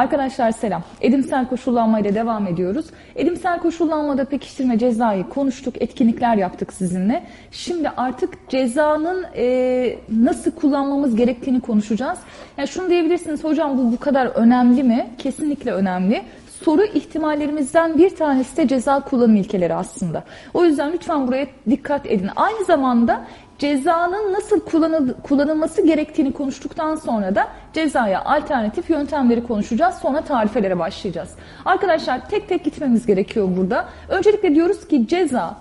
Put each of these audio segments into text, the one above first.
Arkadaşlar selam. Edimsel koşullanmayla devam ediyoruz. Edimsel koşullanmada pekiştirme cezayı konuştuk, etkinlikler yaptık sizinle. Şimdi artık cezanın e, nasıl kullanmamız gerektiğini konuşacağız. Yani şunu diyebilirsiniz hocam bu bu kadar önemli mi? Kesinlikle önemli soru ihtimallerimizden bir tanesi de ceza kullanım ilkeleri aslında. O yüzden lütfen buraya dikkat edin. Aynı zamanda cezanın nasıl kullanıl kullanılması gerektiğini konuştuktan sonra da cezaya alternatif yöntemleri konuşacağız. Sonra tarifelere başlayacağız. Arkadaşlar tek tek gitmemiz gerekiyor burada. Öncelikle diyoruz ki ceza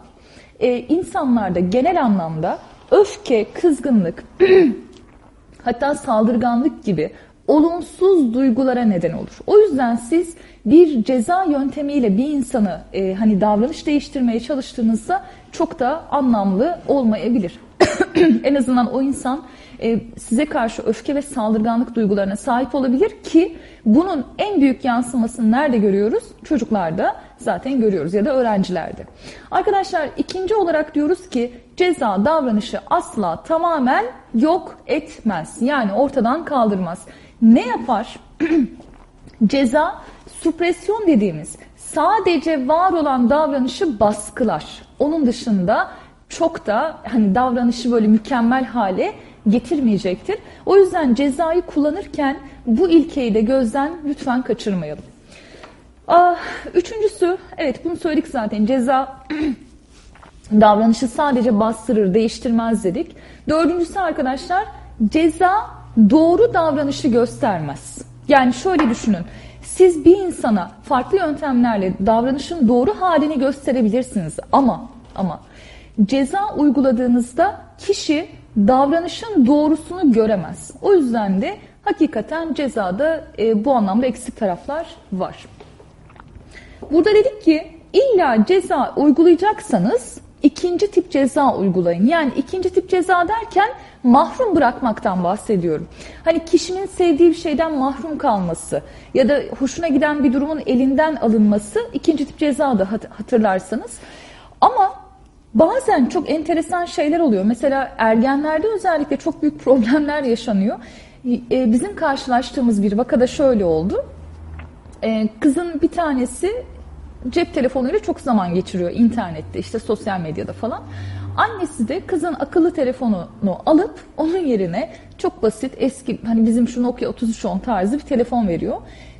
e, insanlarda genel anlamda öfke, kızgınlık, hatta saldırganlık gibi olumsuz duygulara neden olur. O yüzden siz bir ceza yöntemiyle bir insanı e, hani davranış değiştirmeye çalıştığınızda çok da anlamlı olmayabilir. en azından o insan e, size karşı öfke ve saldırganlık duygularına sahip olabilir ki bunun en büyük yansımasını nerede görüyoruz? Çocuklarda zaten görüyoruz ya da öğrencilerde. Arkadaşlar ikinci olarak diyoruz ki ceza davranışı asla tamamen yok etmez. Yani ortadan kaldırmaz. Ne yapar? ceza supresyon dediğimiz sadece var olan davranışı baskılar. Onun dışında çok da hani davranışı böyle mükemmel hale getirmeyecektir. O yüzden cezayı kullanırken bu ilkeyi de gözden lütfen kaçırmayalım. Ah, üçüncüsü, evet bunu söyledik zaten ceza davranışı sadece bastırır, değiştirmez dedik. Dördüncüsü arkadaşlar ceza doğru davranışı göstermez. Yani şöyle düşünün. Siz bir insana farklı yöntemlerle davranışın doğru halini gösterebilirsiniz ama ama ceza uyguladığınızda kişi davranışın doğrusunu göremez. O yüzden de hakikaten cezada e, bu anlamda eksik taraflar var. Burada dedik ki illa ceza uygulayacaksanız ikinci tip ceza uygulayın. Yani ikinci tip ceza derken mahrum bırakmaktan bahsediyorum. Hani kişinin sevdiği bir şeyden mahrum kalması ya da hoşuna giden bir durumun elinden alınması ikinci tip ceza da hatırlarsanız. Ama bazen çok enteresan şeyler oluyor. Mesela ergenlerde özellikle çok büyük problemler yaşanıyor. E, bizim karşılaştığımız bir vakada şöyle oldu. E, kızın bir tanesi cep telefonuyla çok zaman geçiriyor internette işte sosyal medyada falan. Annesi de kızın akıllı telefonunu alıp onun yerine çok basit eski hani bizim şu Nokia 3310 tarzı bir telefon veriyor.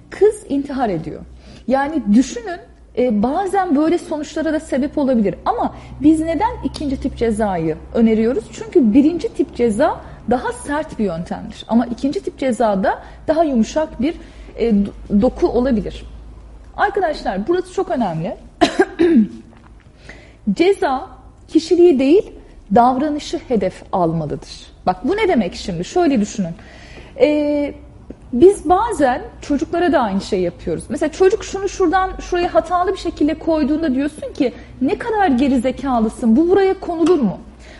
Kız intihar ediyor. Yani düşünün e, bazen böyle sonuçlara da sebep olabilir. Ama biz neden ikinci tip cezayı öneriyoruz? Çünkü birinci tip ceza daha sert bir yöntemdir. Ama ikinci tip cezada daha yumuşak bir e, doku olabilir. Arkadaşlar burası çok önemli. Ceza kişiliği değil davranışı hedef almalıdır. Bak bu ne demek şimdi? Şöyle düşünün. Ee, biz bazen çocuklara da aynı şey yapıyoruz. Mesela çocuk şunu şuradan şuraya hatalı bir şekilde koyduğunda diyorsun ki ne kadar geri zekalısın bu buraya konulur mu?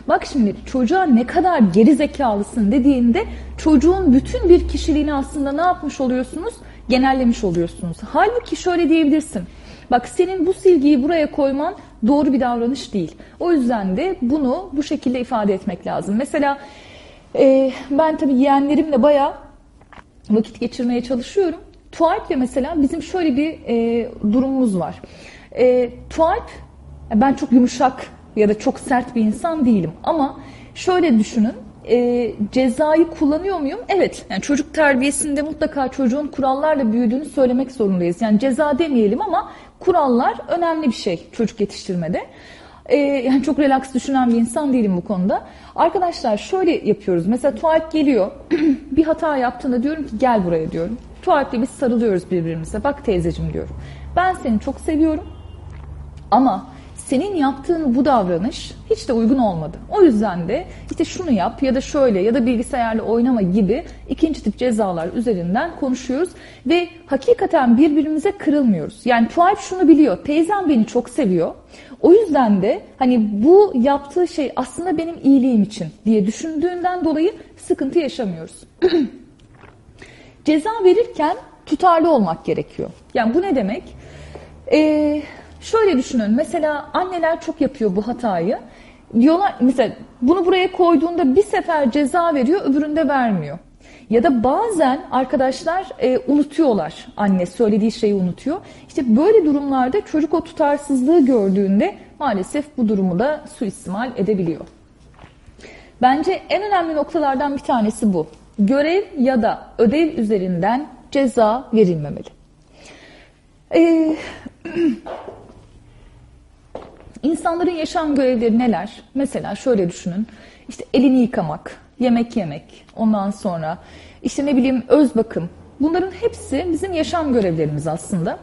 Bak şimdi çocuğa ne kadar geri zekalısın dediğinde çocuğun bütün bir kişiliğini aslında ne yapmış oluyorsunuz? genellemiş oluyorsunuz. Halbuki şöyle diyebilirsin. Bak senin bu silgiyi buraya koyman doğru bir davranış değil. O yüzden de bunu bu şekilde ifade etmek lazım. Mesela e, ben tabii yeğenlerimle bayağı vakit geçirmeye çalışıyorum. Tualp'le mesela bizim şöyle bir e, durumumuz var. E, Tualp, ben çok yumuşak ya da çok sert bir insan değilim ama şöyle düşünün e, cezayı kullanıyor muyum? Evet. Yani çocuk terbiyesinde mutlaka çocuğun kurallarla büyüdüğünü söylemek zorundayız. Yani ceza demeyelim ama kurallar önemli bir şey çocuk yetiştirmede. Ee, yani çok relax düşünen bir insan değilim bu konuda. Arkadaşlar şöyle yapıyoruz. Mesela tuvalet geliyor. bir hata yaptığında diyorum ki gel buraya diyorum. Tuvaletle biz sarılıyoruz birbirimize. Bak teyzeciğim diyorum. Ben seni çok seviyorum. Ama senin yaptığın bu davranış hiç de uygun olmadı. O yüzden de işte şunu yap ya da şöyle ya da bilgisayarla oynama gibi ikinci tip cezalar üzerinden konuşuyoruz ve hakikaten birbirimize kırılmıyoruz. Yani Tualp şunu biliyor. Teyzem beni çok seviyor. O yüzden de hani bu yaptığı şey aslında benim iyiliğim için diye düşündüğünden dolayı sıkıntı yaşamıyoruz. Ceza verirken tutarlı olmak gerekiyor. Yani bu ne demek? Eee Şöyle düşünün mesela anneler çok yapıyor bu hatayı. Diyorlar mesela bunu buraya koyduğunda bir sefer ceza veriyor öbüründe vermiyor. Ya da bazen arkadaşlar e, unutuyorlar. Anne söylediği şeyi unutuyor. İşte böyle durumlarda çocuk o tutarsızlığı gördüğünde maalesef bu durumu da suistimal edebiliyor. Bence en önemli noktalardan bir tanesi bu. Görev ya da ödev üzerinden ceza verilmemeli. Ee, insanların yaşam görevleri neler? Mesela şöyle düşünün. İşte elini yıkamak, yemek yemek, ondan sonra işte ne bileyim öz bakım. Bunların hepsi bizim yaşam görevlerimiz aslında.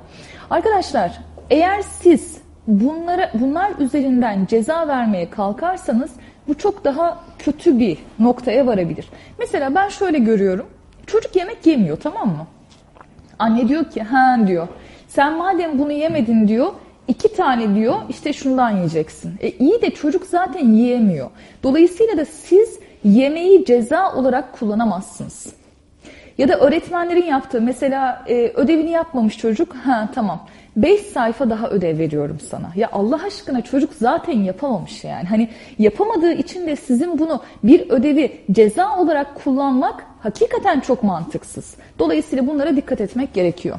Arkadaşlar eğer siz bunları bunlar üzerinden ceza vermeye kalkarsanız bu çok daha kötü bir noktaya varabilir. Mesela ben şöyle görüyorum. Çocuk yemek yemiyor tamam mı? Anne diyor ki ha diyor. Sen madem bunu yemedin diyor iki tane diyor işte şundan yiyeceksin. E iyi de çocuk zaten yiyemiyor. Dolayısıyla da siz yemeği ceza olarak kullanamazsınız. Ya da öğretmenlerin yaptığı mesela e, ödevini yapmamış çocuk ha tamam 5 sayfa daha ödev veriyorum sana. Ya Allah aşkına çocuk zaten yapamamış yani. Hani yapamadığı için de sizin bunu bir ödevi ceza olarak kullanmak hakikaten çok mantıksız. Dolayısıyla bunlara dikkat etmek gerekiyor.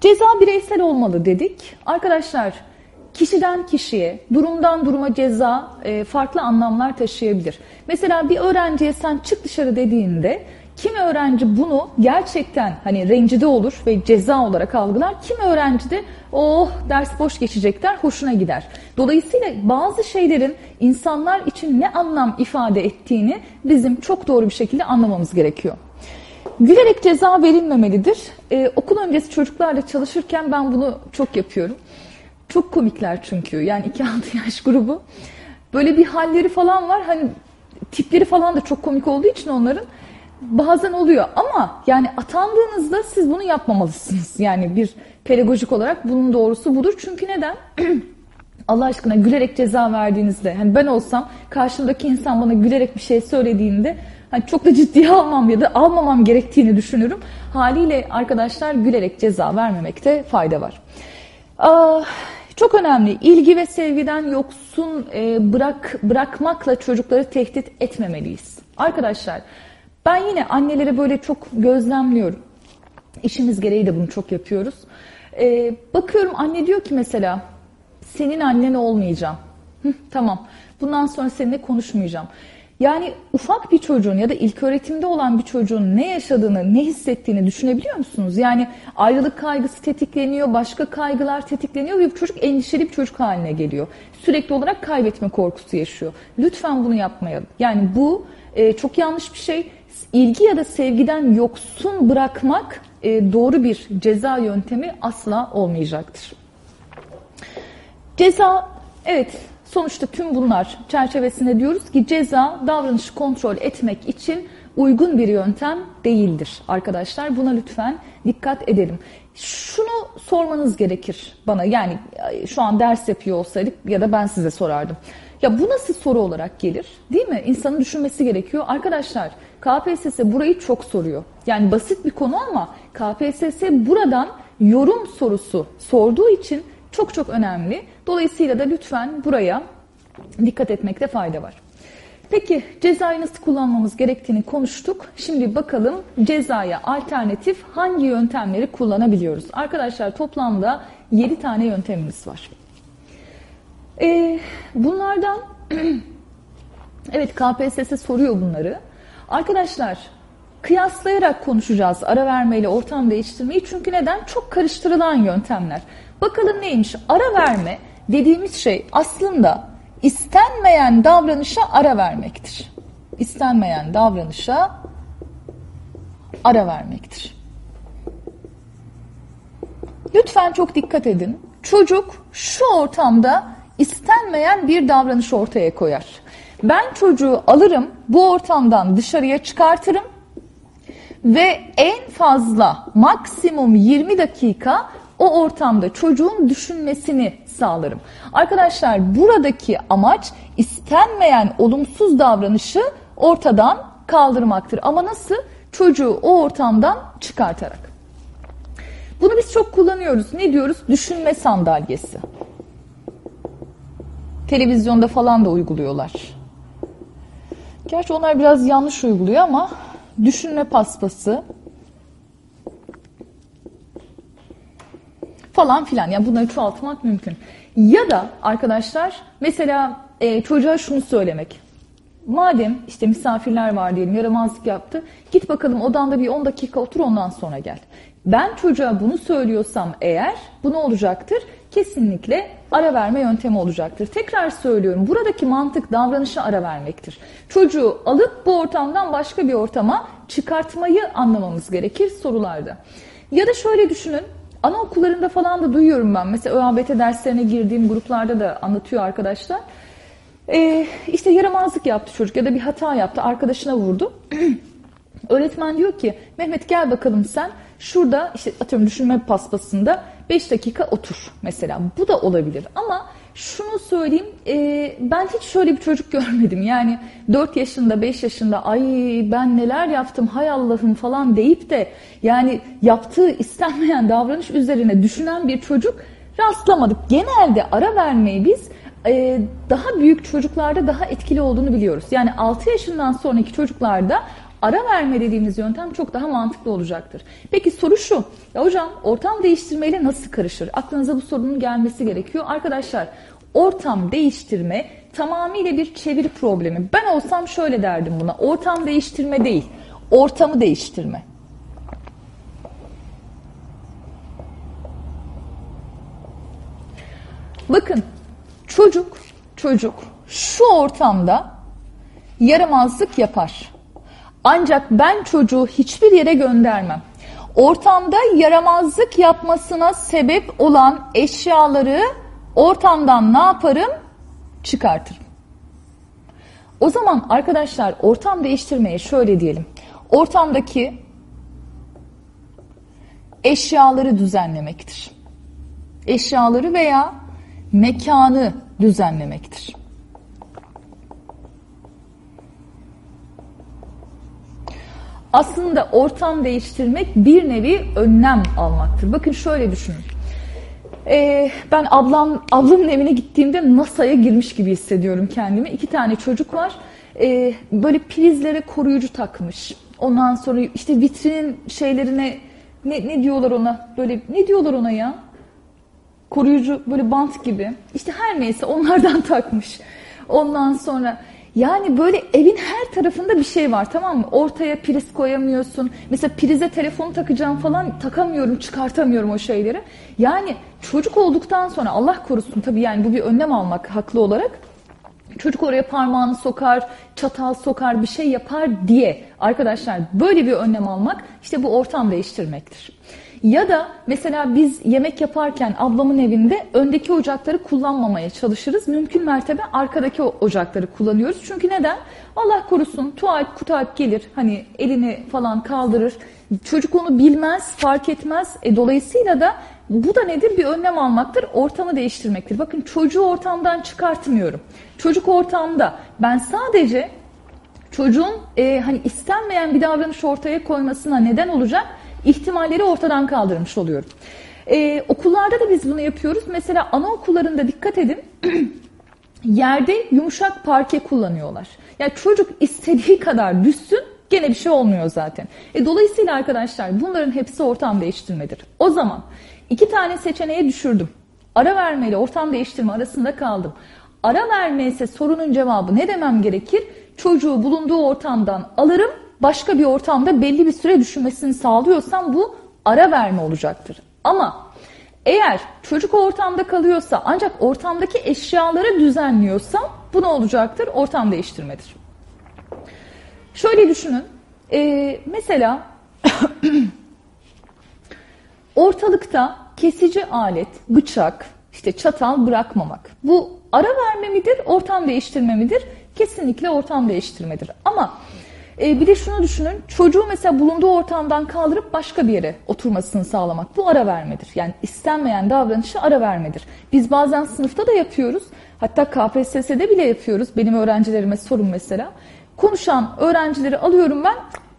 Ceza bireysel olmalı dedik. Arkadaşlar kişiden kişiye, durumdan duruma ceza e, farklı anlamlar taşıyabilir. Mesela bir öğrenciye sen çık dışarı dediğinde kim öğrenci bunu gerçekten hani rencide olur ve ceza olarak algılar. Kim öğrenci de oh ders boş geçecekler hoşuna gider. Dolayısıyla bazı şeylerin insanlar için ne anlam ifade ettiğini bizim çok doğru bir şekilde anlamamız gerekiyor. Gülerek ceza verilmemelidir. Ee, okul öncesi çocuklarla çalışırken ben bunu çok yapıyorum. Çok komikler çünkü yani 2-6 yaş grubu. Böyle bir halleri falan var. Hani tipleri falan da çok komik olduğu için onların bazen oluyor ama yani atandığınızda siz bunu yapmamalısınız. Yani bir pedagojik olarak bunun doğrusu budur. Çünkü neden? Allah aşkına gülerek ceza verdiğinizde hani ben olsam karşımdaki insan bana gülerek bir şey söylediğinde hani çok da ciddiye almam ya da almamam gerektiğini düşünürüm. Haliyle arkadaşlar gülerek ceza vermemekte fayda var. Aa, çok önemli. İlgi ve sevgiden yoksun e, bırak bırakmakla çocukları tehdit etmemeliyiz. Arkadaşlar ben yine annelere böyle çok gözlemliyorum. İşimiz gereği de bunu çok yapıyoruz. Ee, bakıyorum anne diyor ki mesela senin annen olmayacağım. Hı, tamam bundan sonra seninle konuşmayacağım. Yani ufak bir çocuğun ya da ilk öğretimde olan bir çocuğun ne yaşadığını, ne hissettiğini düşünebiliyor musunuz? Yani ayrılık kaygısı tetikleniyor, başka kaygılar tetikleniyor ve çocuk endişeli bir çocuk haline geliyor. Sürekli olarak kaybetme korkusu yaşıyor. Lütfen bunu yapmayalım. Yani bu e, çok yanlış bir şey ilgi ya da sevgiden yoksun bırakmak e, doğru bir ceza yöntemi asla olmayacaktır. Ceza, evet sonuçta tüm bunlar çerçevesinde diyoruz ki ceza davranışı kontrol etmek için uygun bir yöntem değildir arkadaşlar. Buna lütfen dikkat edelim. Şunu sormanız gerekir bana yani şu an ders yapıyor olsaydık ya da ben size sorardım. Ya bu nasıl soru olarak gelir? Değil mi? İnsanın düşünmesi gerekiyor. Arkadaşlar KPSS burayı çok soruyor. Yani basit bir konu ama KPSS buradan yorum sorusu sorduğu için çok çok önemli. Dolayısıyla da lütfen buraya dikkat etmekte fayda var. Peki cezayı nasıl kullanmamız gerektiğini konuştuk. Şimdi bakalım cezaya alternatif hangi yöntemleri kullanabiliyoruz? Arkadaşlar toplamda 7 tane yöntemimiz var. Ee, bunlardan evet KPSS soruyor bunları. Arkadaşlar kıyaslayarak konuşacağız ara vermeyle ortam değiştirmeyi. Çünkü neden? Çok karıştırılan yöntemler. Bakalım neymiş? Ara verme dediğimiz şey aslında istenmeyen davranışa ara vermektir. İstenmeyen davranışa ara vermektir. Lütfen çok dikkat edin. Çocuk şu ortamda istenmeyen bir davranış ortaya koyar. Ben çocuğu alırım, bu ortamdan dışarıya çıkartırım ve en fazla maksimum 20 dakika o ortamda çocuğun düşünmesini sağlarım. Arkadaşlar buradaki amaç istenmeyen olumsuz davranışı ortadan kaldırmaktır. Ama nasıl? Çocuğu o ortamdan çıkartarak. Bunu biz çok kullanıyoruz. Ne diyoruz? Düşünme sandalyesi. Televizyonda falan da uyguluyorlar. Gerçi onlar biraz yanlış uyguluyor ama düşünme paspası falan filan. Yani bunları çoğaltmak mümkün. Ya da arkadaşlar mesela e, çocuğa şunu söylemek. Madem işte misafirler var diyelim yaramazlık yaptı. Git bakalım odanda bir 10 dakika otur ondan sonra gel. Ben çocuğa bunu söylüyorsam eğer bu ne olacaktır? Kesinlikle ara verme yöntemi olacaktır. Tekrar söylüyorum buradaki mantık davranışa ara vermektir. Çocuğu alıp bu ortamdan başka bir ortama çıkartmayı anlamamız gerekir sorularda. Ya da şöyle düşünün anaokullarında falan da duyuyorum ben. Mesela ÖABT derslerine girdiğim gruplarda da anlatıyor arkadaşlar. Ee, işte yaramazlık yaptı çocuk ya da bir hata yaptı arkadaşına vurdu. Öğretmen diyor ki Mehmet gel bakalım sen şurada işte atıyorum düşünme paspasında 5 dakika otur mesela. Bu da olabilir ama şunu söyleyeyim e, ben hiç şöyle bir çocuk görmedim. Yani 4 yaşında 5 yaşında ay ben neler yaptım hay Allah'ım falan deyip de yani yaptığı istenmeyen davranış üzerine düşünen bir çocuk rastlamadık. Genelde ara vermeyi biz e, daha büyük çocuklarda daha etkili olduğunu biliyoruz. Yani 6 yaşından sonraki çocuklarda ara verme dediğimiz yöntem çok daha mantıklı olacaktır. Peki soru şu. Ya hocam ortam değiştirmeyle nasıl karışır? Aklınıza bu sorunun gelmesi gerekiyor. Arkadaşlar ortam değiştirme tamamıyla bir çeviri problemi. Ben olsam şöyle derdim buna. Ortam değiştirme değil. Ortamı değiştirme. Bakın çocuk çocuk şu ortamda yaramazlık yapar. Ancak ben çocuğu hiçbir yere göndermem. Ortamda yaramazlık yapmasına sebep olan eşyaları ortamdan ne yaparım? Çıkartırım. O zaman arkadaşlar ortam değiştirmeye şöyle diyelim. Ortamdaki eşyaları düzenlemektir. Eşyaları veya mekanı düzenlemektir. Aslında ortam değiştirmek bir nevi önlem almaktır. Bakın şöyle düşünün. Ee, ben ablam ablamın evine gittiğimde NASA'ya girmiş gibi hissediyorum kendimi. İki tane çocuk var. Ee, böyle prizlere koruyucu takmış. Ondan sonra işte vitrinin şeylerine ne, ne diyorlar ona? Böyle ne diyorlar ona ya? Koruyucu böyle bant gibi. İşte her neyse onlardan takmış. Ondan sonra yani böyle evin her tarafında bir şey var tamam mı? Ortaya priz koyamıyorsun. Mesela prize telefonu takacağım falan takamıyorum, çıkartamıyorum o şeyleri. Yani çocuk olduktan sonra Allah korusun tabii yani bu bir önlem almak haklı olarak. Çocuk oraya parmağını sokar, çatal sokar, bir şey yapar diye arkadaşlar böyle bir önlem almak işte bu ortam değiştirmektir. Ya da mesela biz yemek yaparken ablamın evinde öndeki ocakları kullanmamaya çalışırız. Mümkün mertebe arkadaki ocakları kullanıyoruz. Çünkü neden? Allah korusun tuvalet kutayip gelir hani elini falan kaldırır. Çocuk onu bilmez, fark etmez. E, dolayısıyla da bu da nedir? Bir önlem almaktır, ortamı değiştirmektir. Bakın çocuğu ortamdan çıkartmıyorum. Çocuk ortamda ben sadece çocuğun e, hani istenmeyen bir davranış ortaya koymasına neden olacak ihtimalleri ortadan kaldırmış oluyorum. Ee, okullarda da biz bunu yapıyoruz. Mesela anaokullarında dikkat edin. yerde yumuşak parke kullanıyorlar. Yani çocuk istediği kadar düşsün gene bir şey olmuyor zaten. E, dolayısıyla arkadaşlar bunların hepsi ortam değiştirmedir. O zaman iki tane seçeneğe düşürdüm. Ara verme ortam değiştirme arasında kaldım. Ara verme ise sorunun cevabı ne demem gerekir? Çocuğu bulunduğu ortamdan alırım başka bir ortamda belli bir süre düşünmesini sağlıyorsam bu ara verme olacaktır. Ama eğer çocuk ortamda kalıyorsa ancak ortamdaki eşyaları düzenliyorsa bu ne olacaktır? Ortam değiştirmedir. Şöyle düşünün. Ee, mesela ortalıkta kesici alet, bıçak, işte çatal bırakmamak. Bu ara verme midir, ortam değiştirme midir? Kesinlikle ortam değiştirmedir. Ama e, bir de şunu düşünün. Çocuğu mesela bulunduğu ortamdan kaldırıp başka bir yere oturmasını sağlamak. Bu ara vermedir. Yani istenmeyen davranışı ara vermedir. Biz bazen sınıfta da yapıyoruz. Hatta KPSS'de bile yapıyoruz. Benim öğrencilerime sorun mesela. Konuşan öğrencileri alıyorum ben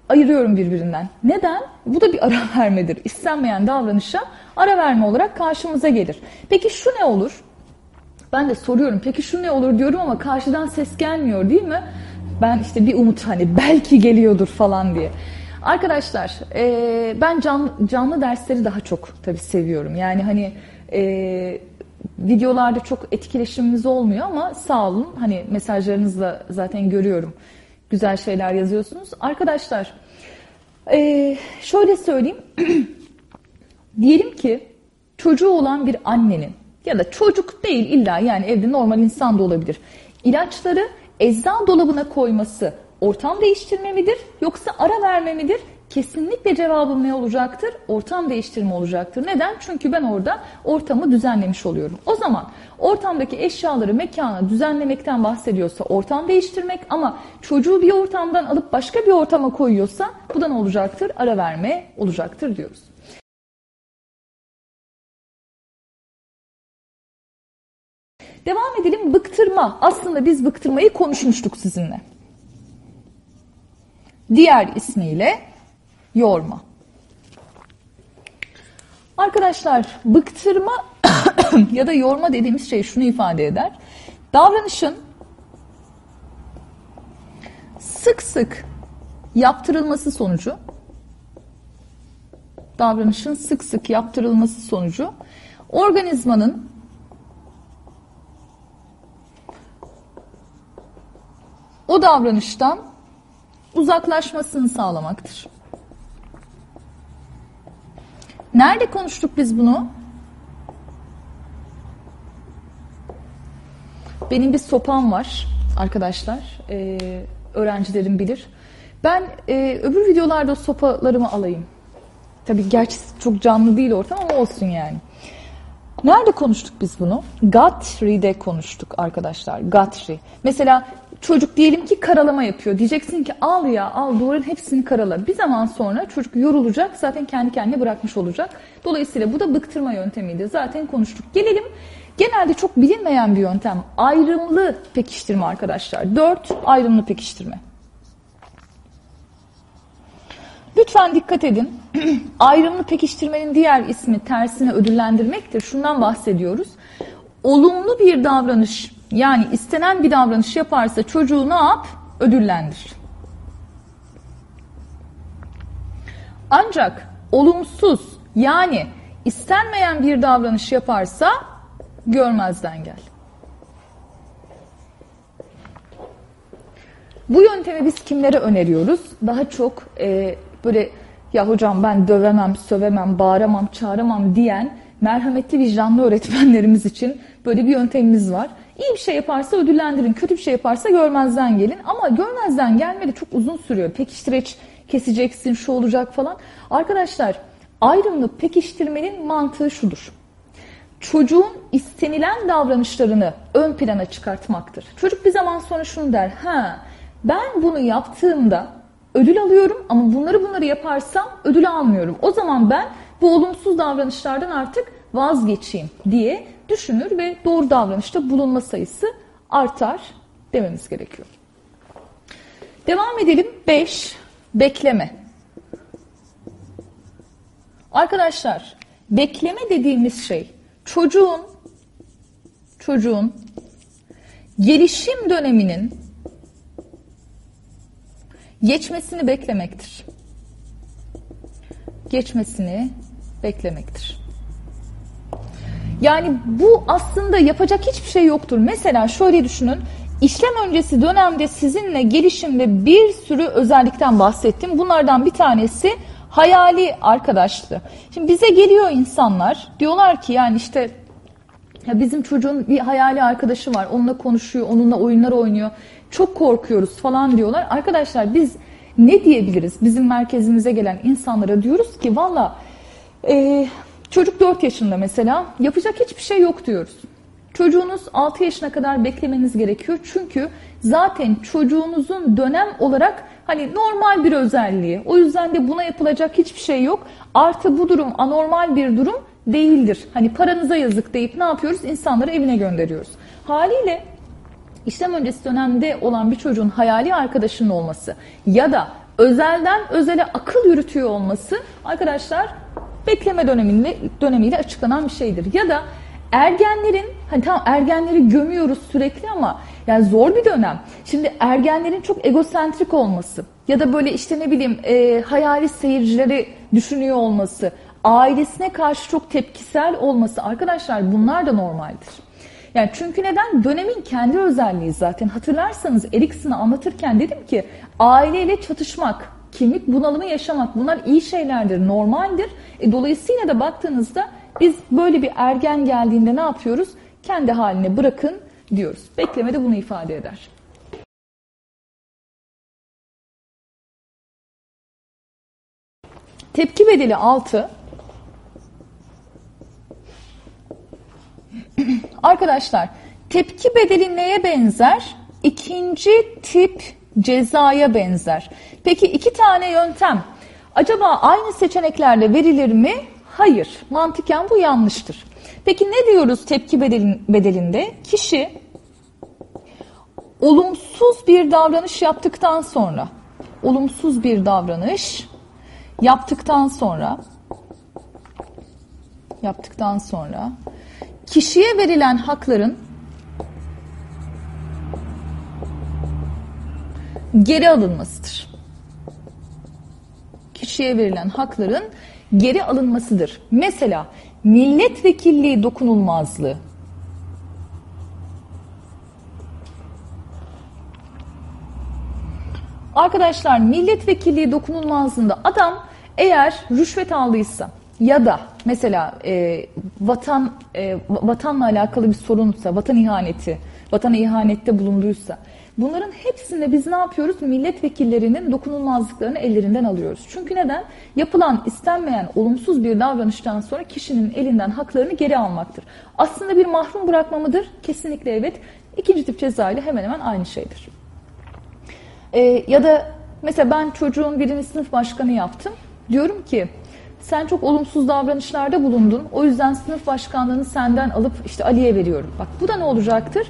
ayırıyorum birbirinden. Neden? Bu da bir ara vermedir. İstenmeyen davranışa ara verme olarak karşımıza gelir. Peki şu ne olur? Ben de soruyorum. Peki şu ne olur diyorum ama karşıdan ses gelmiyor değil mi? Ben işte bir umut hani belki geliyordur falan diye. Arkadaşlar e, ben canlı, canlı dersleri daha çok tabii seviyorum. Yani hani e, videolarda çok etkileşimimiz olmuyor ama sağ olun. Hani mesajlarınızla zaten görüyorum. Güzel şeyler yazıyorsunuz. Arkadaşlar e, şöyle söyleyeyim. Diyelim ki çocuğu olan bir annenin ya da çocuk değil illa yani evde normal insan da olabilir. İlaçları eczan dolabına koyması ortam değiştirme midir yoksa ara verme midir? Kesinlikle cevabım ne olacaktır? Ortam değiştirme olacaktır. Neden? Çünkü ben orada ortamı düzenlemiş oluyorum. O zaman ortamdaki eşyaları mekana düzenlemekten bahsediyorsa ortam değiştirmek ama çocuğu bir ortamdan alıp başka bir ortama koyuyorsa bu da ne olacaktır? Ara verme olacaktır diyoruz. Devam edelim bıktırma. Aslında biz bıktırmayı konuşmuştuk sizinle. Diğer ismiyle yorma. Arkadaşlar bıktırma ya da yorma dediğimiz şey şunu ifade eder. Davranışın sık sık yaptırılması sonucu davranışın sık sık yaptırılması sonucu organizmanın o davranıştan uzaklaşmasını sağlamaktır. Nerede konuştuk biz bunu? Benim bir sopam var arkadaşlar. Ee, öğrencilerim bilir. Ben e, öbür videolarda sopalarımı alayım. Tabii gerçi çok canlı değil ortam ama olsun yani. Nerede konuştuk biz bunu? Guthrie'de konuştuk arkadaşlar. Guthrie. Mesela çocuk diyelim ki karalama yapıyor. Diyeceksin ki al ya al duvarın hepsini karala. Bir zaman sonra çocuk yorulacak zaten kendi kendine bırakmış olacak. Dolayısıyla bu da bıktırma yöntemiydi. Zaten konuştuk. Gelelim genelde çok bilinmeyen bir yöntem. Ayrımlı pekiştirme arkadaşlar. Dört ayrımlı pekiştirme. Lütfen dikkat edin. Ayrımlı pekiştirmenin diğer ismi tersine ödüllendirmektir. Şundan bahsediyoruz. Olumlu bir davranış yani istenen bir davranış yaparsa çocuğu ne yap? Ödüllendir. Ancak olumsuz yani istenmeyen bir davranış yaparsa görmezden gel. Bu yöntemi biz kimlere öneriyoruz? Daha çok e, böyle ya hocam ben dövemem, sövemem, bağıramam, çağıramam diyen merhametli vicdanlı öğretmenlerimiz için böyle bir yöntemimiz var. İyi bir şey yaparsa ödüllendirin, kötü bir şey yaparsa görmezden gelin. Ama görmezden gelme de çok uzun sürüyor. Pekiştireç keseceksin, şu olacak falan. Arkadaşlar ayrımlı pekiştirmenin mantığı şudur. Çocuğun istenilen davranışlarını ön plana çıkartmaktır. Çocuk bir zaman sonra şunu der. Ha, ben bunu yaptığımda ödül alıyorum ama bunları bunları yaparsam ödül almıyorum. O zaman ben bu olumsuz davranışlardan artık vazgeçeyim diye düşünür ve doğru davranışta bulunma sayısı artar dememiz gerekiyor. Devam edelim. 5. Bekleme. Arkadaşlar bekleme dediğimiz şey çocuğun çocuğun gelişim döneminin geçmesini beklemektir. Geçmesini beklemektir. Yani bu aslında yapacak hiçbir şey yoktur. Mesela şöyle düşünün. İşlem öncesi dönemde sizinle gelişimde bir sürü özellikten bahsettim. Bunlardan bir tanesi hayali arkadaşlığı. Şimdi bize geliyor insanlar diyorlar ki yani işte ya bizim çocuğun bir hayali arkadaşı var. Onunla konuşuyor, onunla oyunlar oynuyor. Çok korkuyoruz falan diyorlar. Arkadaşlar biz ne diyebiliriz? Bizim merkezimize gelen insanlara diyoruz ki valla e, Çocuk 4 yaşında mesela yapacak hiçbir şey yok diyoruz. Çocuğunuz 6 yaşına kadar beklemeniz gerekiyor. Çünkü zaten çocuğunuzun dönem olarak hani normal bir özelliği. O yüzden de buna yapılacak hiçbir şey yok. Artı bu durum anormal bir durum değildir. Hani paranıza yazık deyip ne yapıyoruz? İnsanları evine gönderiyoruz. Haliyle işlem öncesi dönemde olan bir çocuğun hayali arkadaşının olması ya da özelden özele akıl yürütüyor olması arkadaşlar bekleme döneminde, dönemiyle açıklanan bir şeydir. Ya da ergenlerin, hani tamam ergenleri gömüyoruz sürekli ama Yani zor bir dönem. Şimdi ergenlerin çok egosentrik olması ya da böyle işte ne bileyim e, hayali seyircileri düşünüyor olması, ailesine karşı çok tepkisel olması arkadaşlar bunlar da normaldir. Yani çünkü neden? Dönemin kendi özelliği zaten. Hatırlarsanız Erikson'ı anlatırken dedim ki aileyle çatışmak, kimlik bunalımı yaşamak bunlar iyi şeylerdir, normaldir. E, dolayısıyla da baktığınızda biz böyle bir ergen geldiğinde ne yapıyoruz? Kendi haline bırakın diyoruz. Bekleme de bunu ifade eder. Tepki bedeli 6. Arkadaşlar tepki bedeli neye benzer? İkinci tip cezaya benzer. Peki iki tane yöntem acaba aynı seçeneklerde verilir mi? Hayır. Mantıken bu yanlıştır. Peki ne diyoruz tepki bedelin, bedelinde? Kişi olumsuz bir davranış yaptıktan sonra olumsuz bir davranış yaptıktan sonra yaptıktan sonra kişiye verilen hakların geri alınmasıdır. Kişiye verilen hakların geri alınmasıdır. Mesela milletvekilliği dokunulmazlığı. Arkadaşlar milletvekilliği dokunulmazlığında adam eğer rüşvet aldıysa ya da mesela e, vatan e, vatanla alakalı bir sorunsa, vatan ihaneti, vatana ihanette bulunduysa bunların hepsinde biz ne yapıyoruz? Milletvekillerinin dokunulmazlıklarını ellerinden alıyoruz. Çünkü neden? Yapılan istenmeyen olumsuz bir davranıştan sonra kişinin elinden haklarını geri almaktır. Aslında bir mahrum bırakma mıdır? Kesinlikle evet. İkinci tip ceza ile hemen hemen aynı şeydir. E, ya da mesela ben çocuğun birini sınıf başkanı yaptım. Diyorum ki sen çok olumsuz davranışlarda bulundun. O yüzden sınıf başkanlığını senden alıp işte Ali'ye veriyorum. Bak bu da ne olacaktır?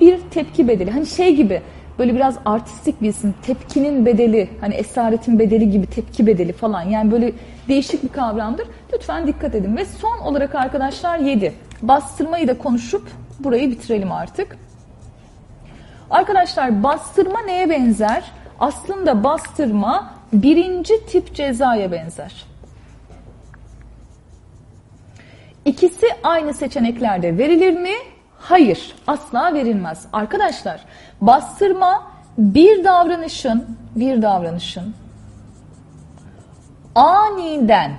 Bir tepki bedeli. Hani şey gibi böyle biraz artistik bir isim. Tepkinin bedeli, hani esaretin bedeli gibi tepki bedeli falan. Yani böyle değişik bir kavramdır. Lütfen dikkat edin. Ve son olarak arkadaşlar 7. Bastırmayı da konuşup burayı bitirelim artık. Arkadaşlar bastırma neye benzer? Aslında bastırma birinci tip cezaya benzer. İkisi aynı seçeneklerde verilir mi? Hayır, asla verilmez. Arkadaşlar, bastırma bir davranışın, bir davranışın aniden,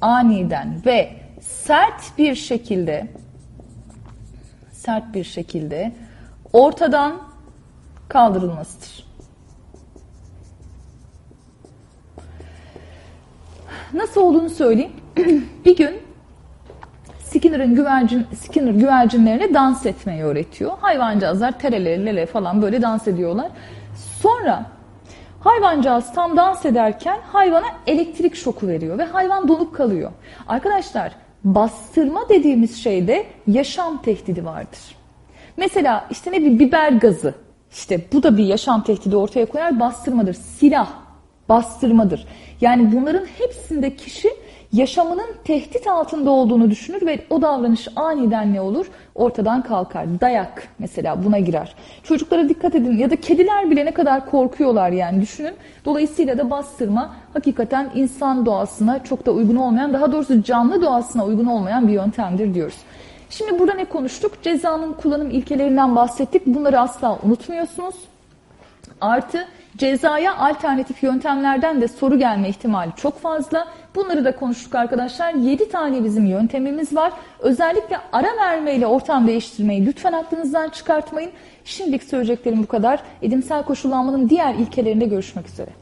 aniden ve sert bir şekilde sert bir şekilde ortadan kaldırılmasıdır. Nasıl olduğunu söyleyeyim. bir gün Skinner'ın güvercin, Skinner güvercinlerine dans etmeyi öğretiyor. Hayvancağızlar terele lele falan böyle dans ediyorlar. Sonra hayvancağız tam dans ederken hayvana elektrik şoku veriyor ve hayvan donup kalıyor. Arkadaşlar bastırma dediğimiz şeyde yaşam tehdidi vardır. Mesela işte ne bir biber gazı. İşte bu da bir yaşam tehdidi ortaya koyar bastırmadır. Silah bastırmadır. Yani bunların hepsinde kişi yaşamının tehdit altında olduğunu düşünür ve o davranış aniden ne olur? Ortadan kalkar. Dayak mesela buna girer. Çocuklara dikkat edin ya da kediler bile ne kadar korkuyorlar yani düşünün. Dolayısıyla da bastırma hakikaten insan doğasına çok da uygun olmayan, daha doğrusu canlı doğasına uygun olmayan bir yöntemdir diyoruz. Şimdi burada ne konuştuk? Cezanın kullanım ilkelerinden bahsettik. Bunları asla unutmuyorsunuz. Artı cezaya alternatif yöntemlerden de soru gelme ihtimali çok fazla. Bunları da konuştuk arkadaşlar. 7 tane bizim yöntemimiz var. Özellikle ara vermeyle ortam değiştirmeyi lütfen aklınızdan çıkartmayın. Şimdilik söyleyeceklerim bu kadar. Edimsel koşullanmanın diğer ilkelerinde görüşmek üzere.